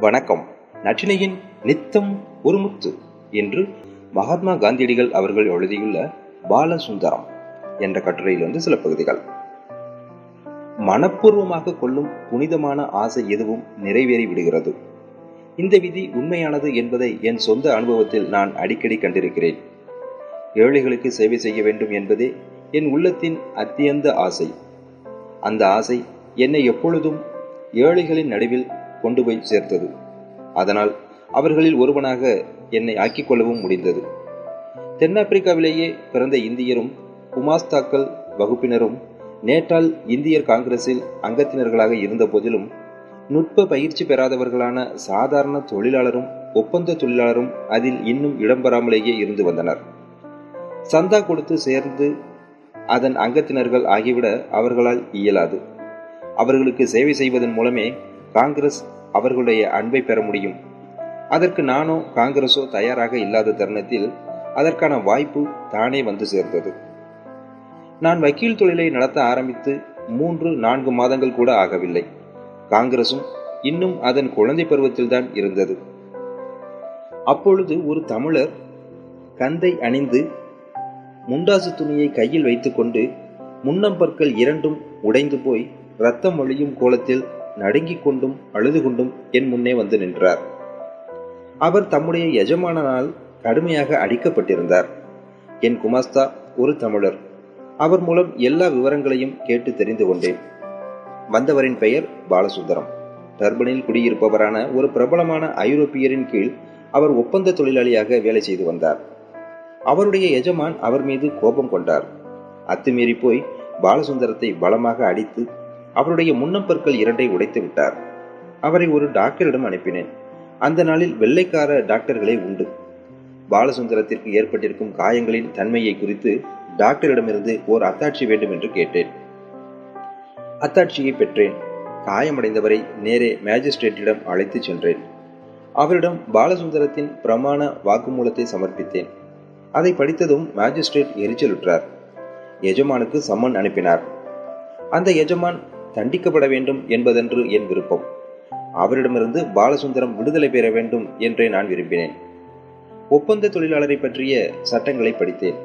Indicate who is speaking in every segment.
Speaker 1: வணக்கம். நற்றினையின் நித்தம் ஒரு முத்து என்று மகாத்மா காந்தியடிகள் அவர்கள் எழுதியுள்ள பாலசுந்தரம் என்ற கட்டுரையிலிருந்து சில பகுதிகள். மனப்பூர்வமாக கொள்ளும் புனிதமான ஆசை எதுவும் நிறைவேறி விடுகிறது. இந்த விதி உண்மையானது என்பதை என் சொந்த அனுபவத்தில் நான் அடிக்கடி கண்டிருக்கிறேன். ஏழைகளுக்கு சேவை செய்ய வேண்டும் என்பதே என் உள்ளத்தின் அத்தியந்த ஆசை. அந்த ஆசை என்னை எப்பொழுதும் ஏழைகளின் நடுவில் கொண்டு போய் சேர்த்தது. அதனால் அவர்களில் ஒருவனாக என்னை ஆக்கிக் கொள்ளவும் முடிந்தது. தென்னாப்பிரிக்காவிலேயே பிறந்த இந்தியரும் குமாஸ்தாக்கள் வகுப்பினரும் நேட்டால் இந்தியர் காங்கிரஸில் அங்கத்தினர்களாக இருந்த போதிலும் நுட்ப பயிற்சி பெறாதவர்களான சாதாரண தொழிலாளரும் ஒப்பந்த தொழிலாளரும் அதில் இன்னும் இடம்பெறாமலேயே இருந்து வந்தனர். சந்தா கொடுத்து சேர்ந்து அதன் அங்கத்தினர்கள் ஆகிவிட அவர்களால் இயலாது. அவர்களுக்கு சேவை செய்வதன் மூலமே காங்கிரஸ் அவர்களுடைய அன்பை பெற முடியும். அதற்கு நானோ காங்கிரஸோ தயாராக இல்லாத தருணத்தில் அதற்கான வாய்ப்பு தானே வந்து சேர்ந்தது. நான் வக்கீல் தொழிலை நடத்த ஆரம்பித்து மூன்று நான்கு மாதங்கள் கூட ஆகவில்லை. காங்கிரசும் இன்னும் அதன் குழந்தை பருவத்தில்தான் இருந்தது. அப்பொழுது ஒரு தமிழர் கந்தை அணிந்து முண்டாசு துணியை கையில் வைத்துக்கொண்டு முன்னம்பற்கள் இரண்டும் உடைந்து போய் ரத்தம் ஒழியும் கோலத்தில் நடுங்கிக் கொண்டும் அழுது கொண்டும் என் முன்னே வந்து நின்றார். அவர் தம்முடைய எஜமானனால் கடுமையாக அடிக்கப்பட்டிருந்தார். என் குமாஸ்தா ஒரு தமிழர். அவர் மூலம் எல்லா விவரங்களையும் கேட்டு தெரிந்து கொண்டேன். வந்தவரின் பெயர் பாலசுந்தரம். டர்பனில் குடியிருப்பவரான ஒரு பிரபலமான ஐரோப்பியரின் கீழ் அவர் ஒப்பந்த தொழிலாளியாக வேலை செய்து வந்தார். அவருடைய எஜமான் அவர் மீது கோபம் கொண்டார். அத்துமீறி போய் பாலசுந்தரத்தை பலமாக அடித்து அவருடைய முன்னம்பற்கள் இரண்டை உடைத்து விட்டார். அவரை ஒரு டாக்டரிடம் அனுப்பினேன். அந்த நாளில் வெள்ளைக்கார டாக்டர்களே உண்டு. பாலசுந்தரத்திற்கு ஏற்பட்டிருக்கும் காயங்களின் தன்மையை குறித்து டாக்டரிடமிருந்து ஓர் அத்தாட்சி வேண்டும் என்று கேட்டேன். அத்தாட்சியை பெற்றேன். காயமடைந்தவரை நேரே மேஜிஸ்ட்ரேட்டிடம் அழைத்துச் சென்றேன். அவரிடம் பாலசுந்தரத்தின் பிரமாண வாக்குமூலத்தை சமர்ப்பித்தேன். அதை படித்ததும் மேஜிஸ்ட்ரேட் எரிச்சலுற்றார். எஜமானுக்கு சம்மன் அனுப்பினார். அந்த எஜமான் தண்டிக்கப்பட வேண்டும் என்பதென்று என் விருப்பம். அவரிடமிருந்து பாலசுந்தரம் விடுதலை பெற வேண்டும் என்றே நான் விரும்பினேன். ஒப்பந்த தொழிலாளரை பற்றிய சட்டங்களை படித்தேன்.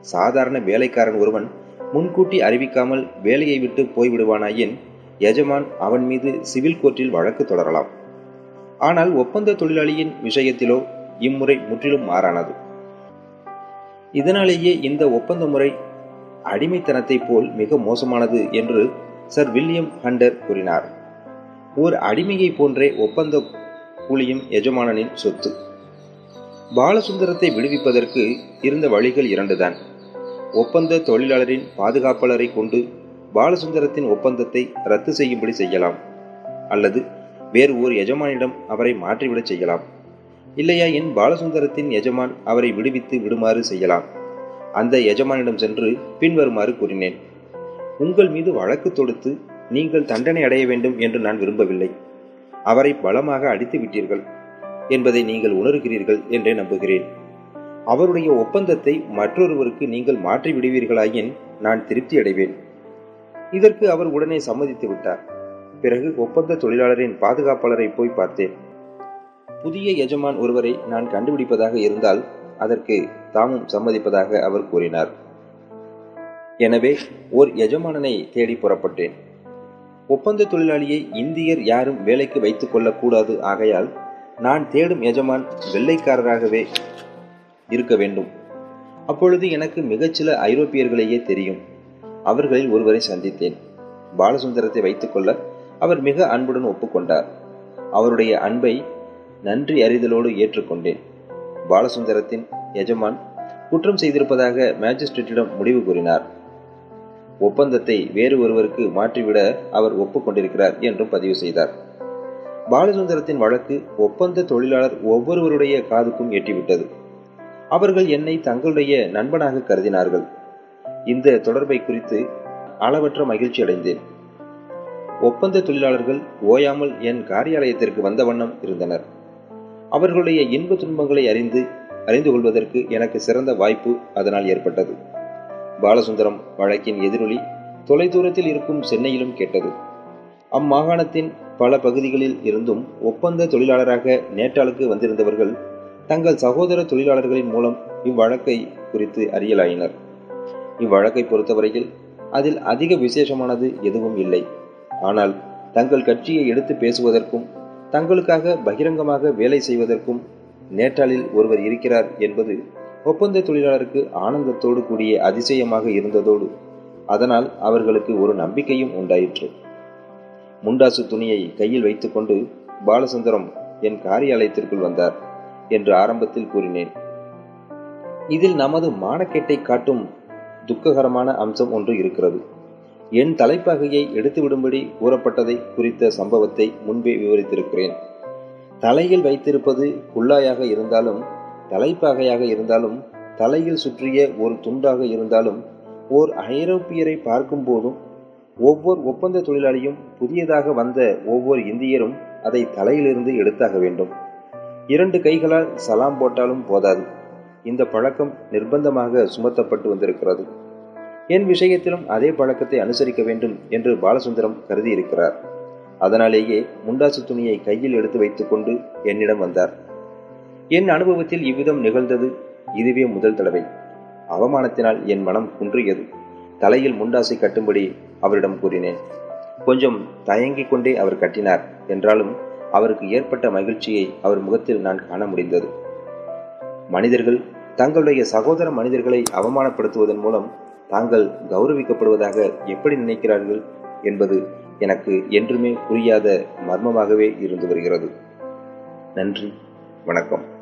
Speaker 1: சாதாரண வேலைக்காரன் ஒருவன் முன்கூட்டி அறிவிக்காமல் வேலையை விட்டு போய்விடுவானாயின் எஜமான் அவன் மீது சிவில் கோர்ட்டில் வழக்கு தொடரலாம். ஆனால் ஒப்பந்த தொழிலாளியின் விஷயத்திலோ இம்முறை முற்றிலும் மாறானது. இதனாலேயே இந்த ஒப்பந்த முறை அடிமைத்தனத்தை போல் மிக மோசமானது என்று சர் வில்லியம் ஹண்டர் கூறினார். ஓர் அடிமையை போன்றே ஒப்பந்த கூலியும் எஜமானனின் சொத்து. பாலசுந்தரத்தை விடுவிப்பதற்கு இருந்த வழிகள் இரண்டுதான். ஒப்பந்த தொழிலாளரின் பாதுகாப்பாளரை கொண்டு பாலசுந்தரத்தின் ஒப்பந்தத்தை ரத்து செய்யும்படி செய்யலாம். அல்லது வேறு ஓர் எஜமானிடம் அவரை மாற்றிவிடச் செய்யலாம். இல்லையா என் பாலசுந்தரத்தின் எஜமான் அவரை விடுவித்து விடுமாறு செய்யலாம். அந்த எஜமானிடம் சென்று பின்வருமாறு கூறினேன். உங்கள் மீது வழக்கு தொடுத்து நீங்கள் தண்டனை அடைய வேண்டும் என்று நான் விரும்பவில்லை. அவரை பலமாக அடித்து விட்டீர்கள் என்பதை நீங்கள் உணர்கிறீர்கள் என்றே நம்புகிறேன். அவருடைய ஒப்பந்தத்தை மற்றொருவருக்கு நீங்கள் மாற்றி விடுவீர்களாயின் நான் திருப்தி அடைவேன். இதற்கு அவர் உடனே சம்மதித்து விட்டார். பிறகு ஒப்பந்த தொழிலாளரின் பாதுகாப்பாளரை போய் பார்த்தேன். புதிய எஜமான் ஒருவரை நான் கண்டுபிடிப்பதாக இருந்தால் அதற்கு தாமும் சம்மதிப்பதாக அவர் கூறினார். எனவே ஓர் எஜமானனை தேடி புறப்பட்டேன். ஒப்பந்த தொழிலாளியை இந்தியர் யாரும் வேலைக்கு வைத்துக் கொள்ளக்கூடாது ஆகையால் நான் தேடும் எஜமான் வெள்ளைக்காரராகவே இருக்க வேண்டும். அப்பொழுது எனக்கு மிகச்சில ஐரோப்பியர்களையே தெரியும். அவர்களில் ஒருவரை சந்தித்தேன். பாலசுந்தரத்தை வைத்துக்கொள்ள அவர் மிக அன்புடன் ஒப்புக்கொண்டார். அவருடைய அன்பை நன்றி அறிதலோடு ஏற்றுக்கொண்டேன். பாலசுந்தரத்தின் எஜமான் குற்றம் செய்திருப்பதாக மேஜிஸ்ட்ரேட்டிடம் முடிவு கூறினார். ஒப்பந்தத்தை வேறு ஒருவருக்கு மாற்றிவிட அவர் ஒப்புக்கொண்டிருக்கிறார் என்றும் பதிவு செய்தார். பாலசுந்தரத்தின் வழக்கு ஒப்பந்த தொழிலாளர் ஒவ்வொருவருடைய காதுக்கும் எட்டிவிட்டது. அவர்கள் என்னை தங்களுடைய நண்பனாக கருதினார்கள். இந்த தொடர்பை குறித்து அளவற்ற மகிழ்ச்சி அடைந்தேன். ஒப்பந்த தொழிலாளர்கள் ஓயாமல் என் காரியாலயத்திற்கு வந்த வண்ணம் இருந்தனர். அவர்களுடைய இன்ப துன்பங்களை அறிந்து அறிந்து கொள்வதற்கு எனக்கு சிறந்த வாய்ப்பு அதனால் ஏற்பட்டது. பாலசுந்தரம் வழக்கின் எதிரொலி தொலைதூரத்தில் இருக்கும் சென்னையிலும் கேட்டது. அம்மாகாணத்தின் பல பகுதிகளில் இருந்தும் ஒப்பந்த தொழிலாளராக நேற்றாளுக்கு வந்திருந்தவர்கள் தங்கள் சகோதர தொழிலாளர்களின் மூலம் இவ்வழக்கை குறித்து அறியலாயினர். இவ்வழக்கை பொறுத்தவரையில் அதில் அதிக விசேஷமானது எதுவும் இல்லை. ஆனால் தங்கள் கட்சியை எடுத்து பேசுவதற்கும் தங்களுக்காக பகிரங்கமாக வேலை செய்வதற்கும் நேற்றாளில் ஒருவர் இருக்கிறார் என்பது ஒப்பந்த தொழிலாளருக்கு ஆனந்தத்தோடு கூடிய அதிசயமாக இருந்ததோடு அதனால் அவர்களுக்கு ஒரு நம்பிக்கையும் உண்டாயிற்று. முண்டாசு துணியை கையில் வைத்துக்கொண்டு பாலசுந்தரம் என் காரியாலயத்திற்குள் வந்தார் என்று ஆரம்பத்தில் கூறினேன். இதில் நமது மானக்கேட்டை காட்டும் துக்ககரமான அம்சம் ஒன்று இருக்கிறது. என் தலைப்பகையை எடுத்துவிடும்படி கூறப்பட்டதை குறித்த சம்பவத்தை முன்பே விவரித்திருக்கிறேன். தலையில் வைத்திருப்பது குள்ளாயாக இருந்தாலும் தலைப்பாகையாக இருந்தாலும் தலையில் சுற்றிய ஒரு துண்டாக இருந்தாலும் ஓர் ஐரோப்பியரை பார்க்கும் போதும் ஒவ்வொரு ஒப்பந்த தொழிலாளியும் புதியதாக வந்த ஒவ்வொரு இந்தியரும் அதை தலையிலிருந்து எடுத்தாக வேண்டும். இரண்டு கைகளால் சலாம் போட்டாலும் போதாது. இந்த பழக்கம் நிர்பந்தமாக சுமத்தப்பட்டு வந்திருக்கிறது. என் விஷயத்திலும் அதே பழக்கத்தை அனுசரிக்க வேண்டும் என்று பாலசுந்தரம் கருதியிருக்கிறார். அதனாலேயே முண்டாசு துணியை கையில் எடுத்து வைத்துக்கொண்டு என்னிடம் வந்தார். என் அனுபவத்தில் இவ்விதம் நிகழ்ந்தது இதுவே முதல் தடவை. அவமானத்தினால் என் மனம் குன்றியது. தலையில் முண்டாசை கட்டும்படி அவரிடம் கூறினேன். கொஞ்சம் தயங்கிக் கொண்டே அவர் கட்டினார் என்றாலும் அவருக்கு ஏற்பட்ட மகிழ்ச்சியை அவர் முகத்தில் நான் காண முடிந்தது. மனிதர்கள் தங்களுடைய சகோதர மனிதர்களை அவமானப்படுத்துவதன் மூலம் தாங்கள் கௌரவிக்கப்படுவதாக எப்படி நினைக்கிறார்கள் என்பது எனக்கு என்றுமே புரியாத மர்மமாகவே இருந்து வருகிறது. நன்றி. வணக்கம்.